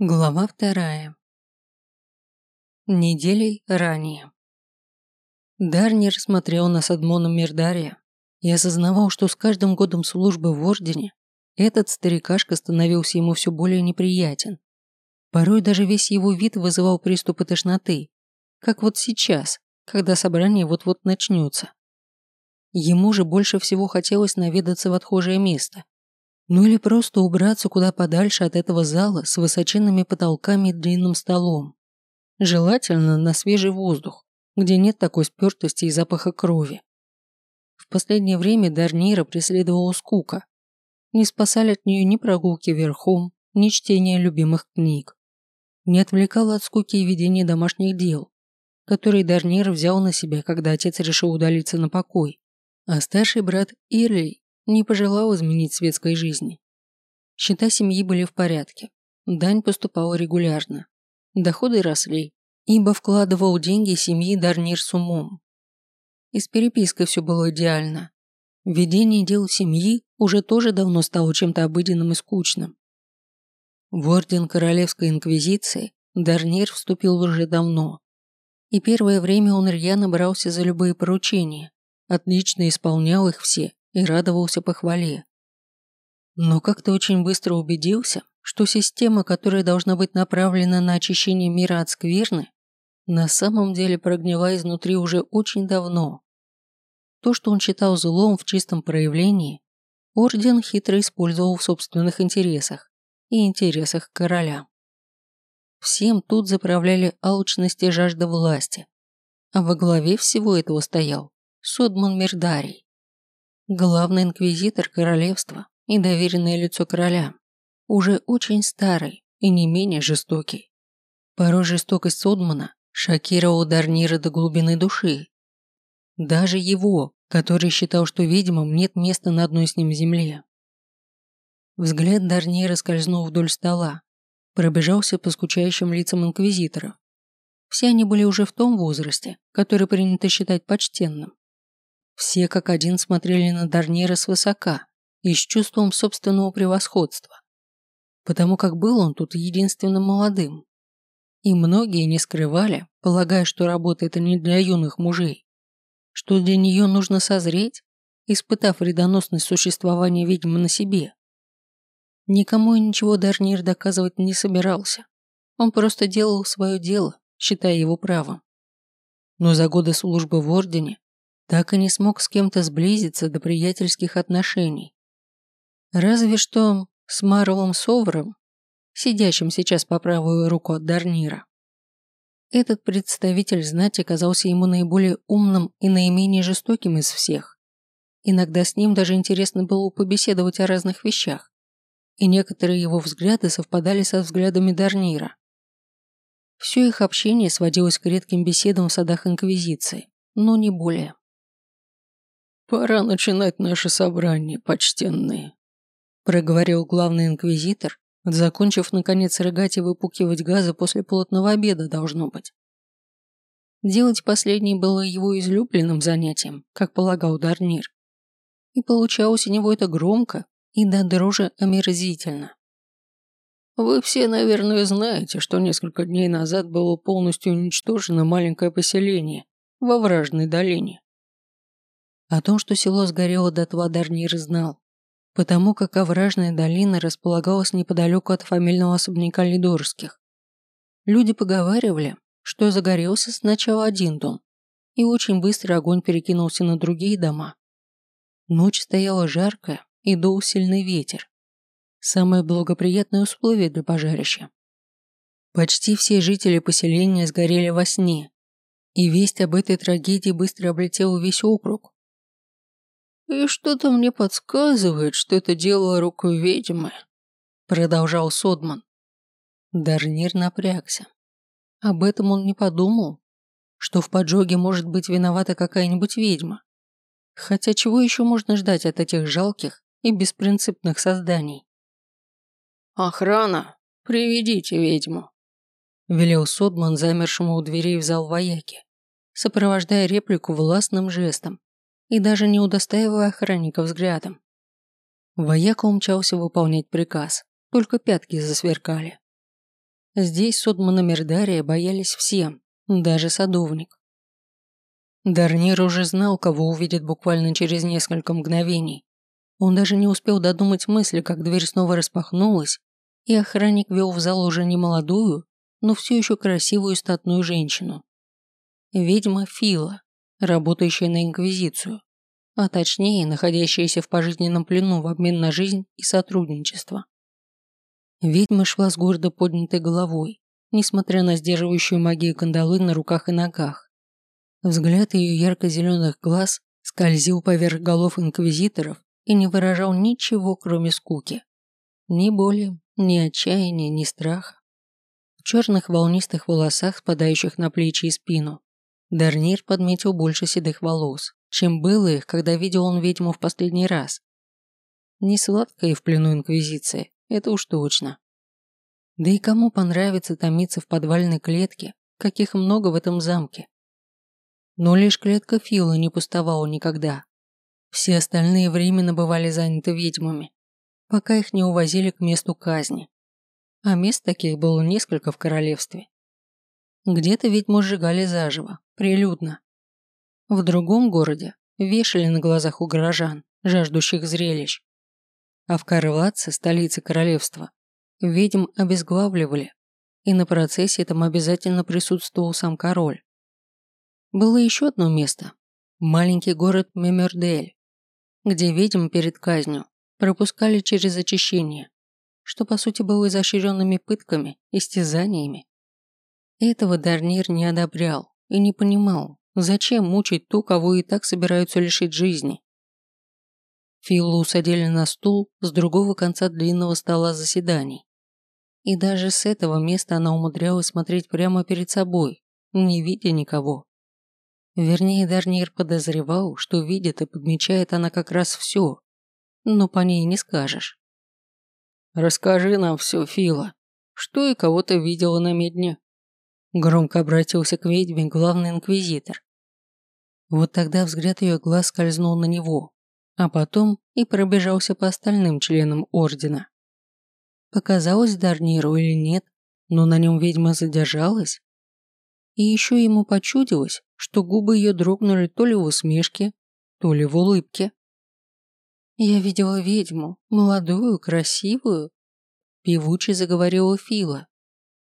Глава вторая. Неделей ранее. Дарнер смотрел на Садмона Мирдария и осознавал, что с каждым годом службы в Ордене этот старикашка становился ему все более неприятен. Порой даже весь его вид вызывал приступы тошноты, как вот сейчас, когда собрание вот-вот начнется. Ему же больше всего хотелось наведаться в отхожее место, ну или просто убраться куда подальше от этого зала с высоченными потолками и длинным столом. Желательно на свежий воздух, где нет такой спертости и запаха крови. В последнее время Дарнира преследовала скука. Не спасали от нее ни прогулки верхом, ни чтение любимых книг. Не отвлекало от скуки и ведения домашних дел, которые Дарнир взял на себя, когда отец решил удалиться на покой. А старший брат Ирлей не пожелал изменить светской жизни. Счета семьи были в порядке. Дань поступала регулярно. Доходы росли, ибо вкладывал деньги семьи Дарнир с умом. И с все было идеально. Ведение дел семьи уже тоже давно стало чем-то обыденным и скучным. В орден Королевской Инквизиции Дарнир вступил уже давно. И первое время он рьяно брался за любые поручения, отлично исполнял их все и радовался похвале. Но как-то очень быстро убедился, что система, которая должна быть направлена на очищение мира от скверны, на самом деле прогнила изнутри уже очень давно. То, что он считал злом в чистом проявлении, Орден хитро использовал в собственных интересах и интересах короля. Всем тут заправляли алчность и жажда власти, а во главе всего этого стоял Содман Мирдарий, главный инквизитор королевства и доверенное лицо короля, уже очень старый и не менее жестокий. Порой жестокость Содмана шокировала Дарнира до глубины души. Даже его, который считал, что ведьмам нет места на одной с ним земле. Взгляд Дарнира скользнул вдоль стола, пробежался по скучающим лицам инквизиторов. Все они были уже в том возрасте, который принято считать почтенным. Все как один смотрели на Дарнира свысока и с чувством собственного превосходства, потому как был он тут единственным молодым. И многие не скрывали, полагая, что работа это не для юных мужей, что для нее нужно созреть, испытав вредоносность существования ведьмы на себе. Никому и ничего Дарнир доказывать не собирался. Он просто делал свое дело, считая его правым. Но за годы службы в Ордене так и не смог с кем-то сблизиться до приятельских отношений. Разве что с Марлом Совром, сидящим сейчас по правую руку от Дарнира. Этот представитель знати казался ему наиболее умным и наименее жестоким из всех. Иногда с ним даже интересно было побеседовать о разных вещах, и некоторые его взгляды совпадали со взглядами Дарнира. Все их общение сводилось к редким беседам в садах Инквизиции, но не более. «Пора начинать наше собрание, почтенные», – проговорил главный инквизитор, закончив, наконец, рыгать и выпукивать газы после плотного обеда, должно быть. Делать последнее было его излюбленным занятием, как полагал Дарнир. И получалось у него это громко и до дрожи омерзительно. Вы все, наверное, знаете, что несколько дней назад было полностью уничтожено маленькое поселение во вражной долине. О том, что село сгорело дотла, Дарнир знал, потому как овражная долина располагалась неподалеку от фамильного особняка Лидорских. Люди поговаривали, что загорелся сначала один дом, и очень быстро огонь перекинулся на другие дома. Ночь стояла жаркая и дул сильный ветер. Самое благоприятное условие для пожарища. Почти все жители поселения сгорели во сне, и весть об этой трагедии быстро облетела весь округ. «И что-то мне подсказывает, что это дело рукой ведьмы», продолжал Содман. Дарнир напрягся. Об этом он не подумал, что в поджоге может быть виновата какая-нибудь ведьма. Хотя чего еще можно ждать от этих жалких и беспринципных созданий? «Охрана, приведите ведьму», – велел Содман замершему у дверей в зал вояки, сопровождая реплику властным жестом и даже не удостаивая охранника взглядом. Вояка умчался выполнять приказ, только пятки засверкали. Здесь Содмана Мердария боялись все, даже садовник. Дарнир уже знал, кого увидит буквально через несколько мгновений. Он даже не успел додумать мысли, как дверь снова распахнулась, и охранник вел в зал уже не молодую, но все еще красивую статную женщину. Ведьма Фила, работающая на Инквизицию, а точнее, находящаяся в пожизненном плену в обмен на жизнь и сотрудничество. Ведьма шла с гордо поднятой головой, несмотря на сдерживающую магию кандалы на руках и ногах. Взгляд ее ярко-зеленых глаз скользил поверх голов инквизиторов и не выражал ничего, кроме скуки. Ни боли, ни отчаяния, ни страха. В черных волнистых волосах, спадающих на плечи и спину, Дарнир подметил больше седых волос, чем было их, когда видел он ведьму в последний раз. Не сладкая в плену Инквизиции, это уж точно. Да и кому понравится томиться в подвальной клетке, каких много в этом замке. Но лишь клетка Фила не пустовала никогда. Все остальные временно бывали заняты ведьмами, пока их не увозили к месту казни. А мест таких было несколько в королевстве. Где-то ведьму сжигали заживо, прилюдно. В другом городе вешали на глазах у горожан, жаждущих зрелищ. А в Карватце, столице королевства, ведьм обезглавливали, и на процессе там обязательно присутствовал сам король. Было еще одно место – маленький город Мемердель, где ведьм перед казнью пропускали через очищение, что по сути было изощренными пытками, истязаниями. Этого Дарнир не одобрял и не понимал, зачем мучить ту, кого и так собираются лишить жизни. Филлу усадили на стул с другого конца длинного стола заседаний. И даже с этого места она умудрялась смотреть прямо перед собой, не видя никого. Вернее, Дарнир подозревал, что видит и подмечает она как раз все, но по ней не скажешь. «Расскажи нам все, Фила. Что и кого ты видела на медне?» Громко обратился к ведьме главный инквизитор. Вот тогда взгляд ее глаз скользнул на него, а потом и пробежался по остальным членам ордена. Показалось Дарниру или нет, но на нем ведьма задержалась. И еще ему почудилось, что губы ее дрогнули то ли в усмешке, то ли в улыбке. «Я видела ведьму, молодую, красивую», – певуче заговорила Фила,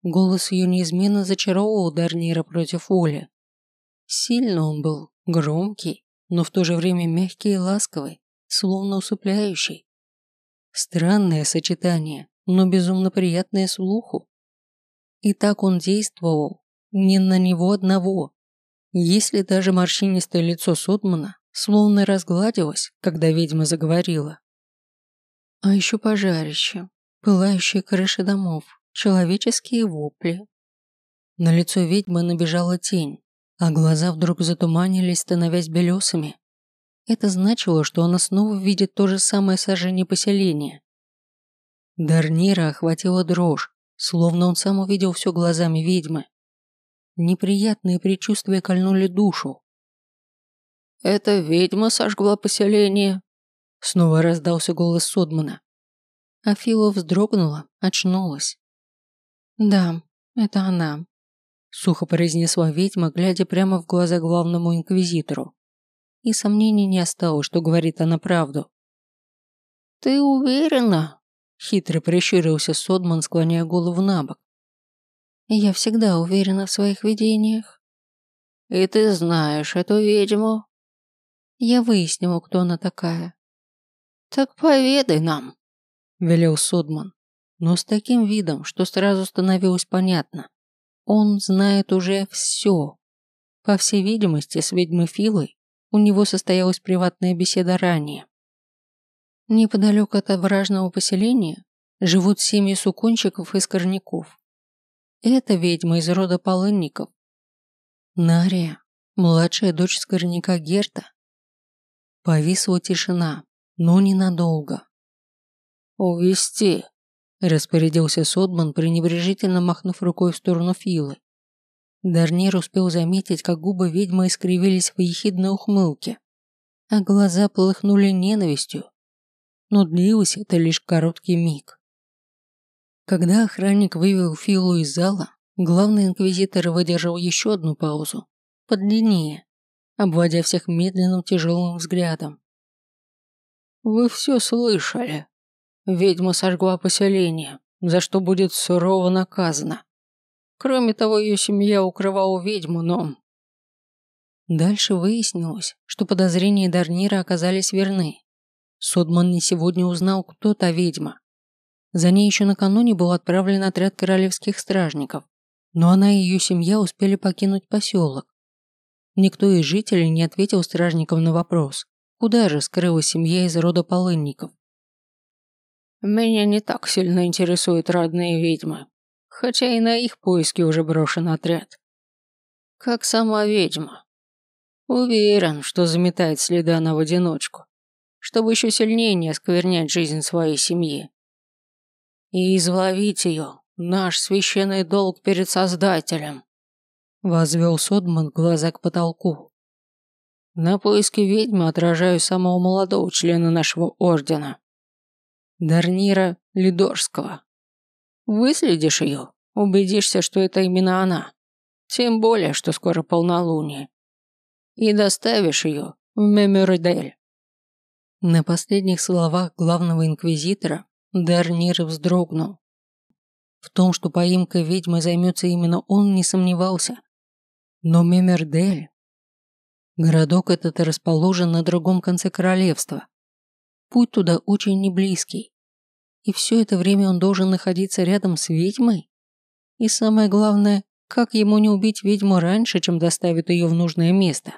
Голос ее неизменно зачаровывал Дарнира против воли. Сильно он был, громкий, но в то же время мягкий и ласковый, словно усыпляющий. Странное сочетание, но безумно приятное слуху. И так он действовал не на него одного. Если даже морщинистое лицо Сотмана словно разгладилось, когда ведьма заговорила. А еще пожарище, пылающие крыши домов, человеческие вопли. На лицо ведьмы набежала тень, а глаза вдруг затуманились, становясь белесами. Это значило, что она снова видит то же самое сожжение поселения. Дарнира охватила дрожь, словно он сам увидел все глазами ведьмы. Неприятные предчувствия кольнули душу. «Это ведьма сожгла поселение?» Снова раздался голос Содмана. Афила вздрогнула, очнулась. «Да, это она», – сухо произнесла ведьма, глядя прямо в глаза главному инквизитору. И сомнений не осталось, что говорит она правду. «Ты уверена?» – хитро прищурился Содман, склоняя голову на бок. «Я всегда уверена в своих видениях». «И ты знаешь эту ведьму?» «Я выяснила, кто она такая». «Так поведай нам», – велел Содман но с таким видом, что сразу становилось понятно. Он знает уже все. По всей видимости, с ведьмой Филой у него состоялась приватная беседа ранее. Неподалеку от вражного поселения живут семьи сукончиков и скорняков. Это ведьма из рода полынников. Нария, младшая дочь скорняка Герта. Повисла тишина, но ненадолго. «Увести!» Распорядился Содман, пренебрежительно махнув рукой в сторону Филы. Дарнир успел заметить, как губы ведьмы искривились в ехидной ухмылке, а глаза полыхнули ненавистью. Но длилось это лишь короткий миг. Когда охранник вывел Филу из зала, главный инквизитор выдержал еще одну паузу, подлиннее, обводя всех медленным тяжелым взглядом. «Вы все слышали. Ведьма сожгла поселение, за что будет сурово наказана. Кроме того, ее семья укрывала ведьму, но...» Дальше выяснилось, что подозрения Дарнира оказались верны. Содман не сегодня узнал, кто та ведьма. За ней еще накануне был отправлен отряд королевских стражников, но она и ее семья успели покинуть поселок. Никто из жителей не ответил стражникам на вопрос, куда же скрылась семья из рода полынников. «Меня не так сильно интересуют родные ведьмы, хотя и на их поиски уже брошен отряд. Как сама ведьма. Уверен, что заметает следы она в одиночку чтобы еще сильнее не осквернять жизнь своей семьи. И изловить ее – наш священный долг перед Создателем. Возвел Содман глаза к потолку. На поиски ведьмы отражаю самого молодого члена нашего ордена. Дарнира Лидорского. Выследишь ее, убедишься, что это именно она. Тем более, что скоро полнолуние. И доставишь ее в Мемюридель. На последних словах главного инквизитора Дарнир вздрогнул. В том, что поимкой ведьмы займется именно он, не сомневался. Но Мемердель... Городок этот расположен на другом конце королевства. Путь туда очень неблизкий. И все это время он должен находиться рядом с ведьмой? И самое главное, как ему не убить ведьму раньше, чем доставит ее в нужное место?